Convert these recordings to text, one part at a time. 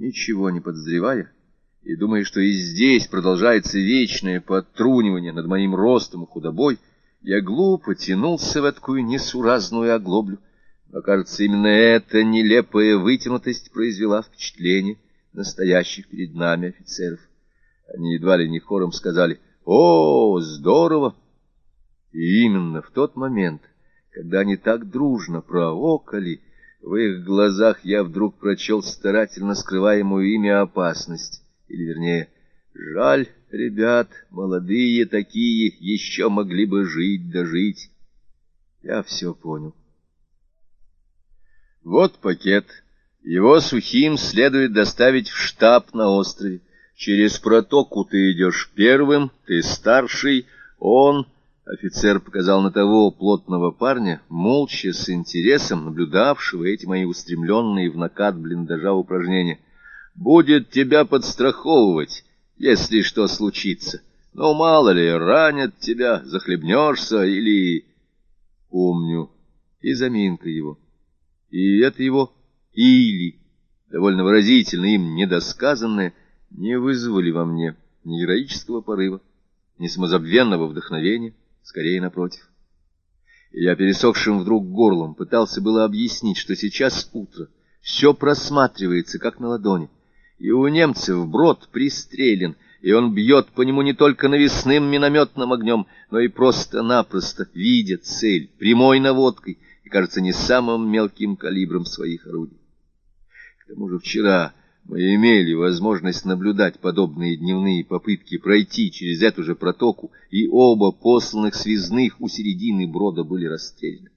Ничего не подозревая, и думая, что и здесь продолжается вечное подтрунивание над моим ростом и худобой, я глупо тянулся в такую несуразную оглоблю. Но, кажется, именно эта нелепая вытянутость произвела впечатление настоящих перед нами офицеров. Они едва ли не хором сказали «О, здорово!» И именно в тот момент, когда они так дружно проокали, в их глазах я вдруг прочел старательно скрываемую ими опасность, или, вернее, жаль, ребят, молодые такие, еще могли бы жить да жить. Я все понял. Вот пакет. Его сухим следует доставить в штаб на острове. Через протоку ты идешь первым, ты старший, он... Офицер показал на того плотного парня, молча, с интересом, наблюдавшего эти мои устремленные в накат блиндажа упражнения. «Будет тебя подстраховывать, если что случится. Но мало ли, ранят тебя, захлебнешься или...» Помню и заминка его, и это его «или», довольно выразительно им недосказанное, не вызвали во мне ни героического порыва, ни самозабвенного вдохновения скорее напротив. Я пересохшим вдруг горлом пытался было объяснить, что сейчас утро, все просматривается, как на ладони, и у немцев брод пристрелен, и он бьет по нему не только навесным минометным огнем, но и просто-напросто, видя цель, прямой наводкой и, кажется, не самым мелким калибром своих орудий. К тому же вчера мы имели возможность наблюдать подобные дневные попытки пройти через эту же протоку, и оба посланных связных у середины брода были расстреляны.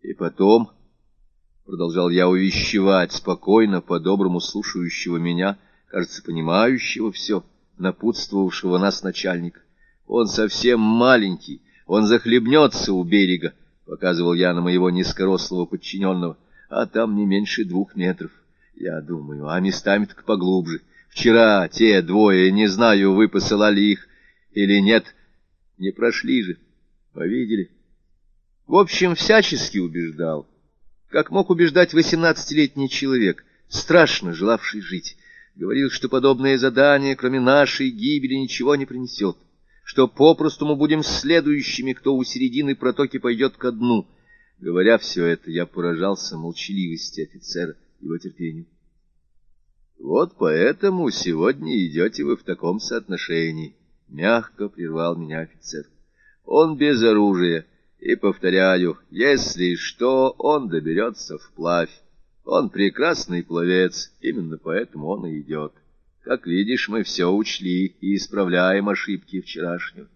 И потом, — продолжал я увещевать спокойно, по-доброму слушающего меня, кажется, понимающего все, напутствовавшего нас начальника, он совсем маленький, он захлебнется у берега, — показывал я на моего низкорослого подчиненного, — а там не меньше двух метров. Я думаю, а местами так поглубже. Вчера те двое, не знаю, вы посылали их или нет, не прошли же, повидели. В общем, всячески убеждал, как мог убеждать восемнадцатилетний человек, страшно желавший жить. Говорил, что подобное задание, кроме нашей гибели, ничего не принесет, что попросту мы будем следующими, кто у середины протоки пойдет ко дну. Говоря все это, я поражался молчаливости офицера его терпению. Вот поэтому сегодня идете вы в таком соотношении, — мягко прервал меня офицер. Он без оружия, и, повторяю, если что, он доберется вплавь. Он прекрасный пловец, именно поэтому он и идет. Как видишь, мы все учли и исправляем ошибки вчерашнего.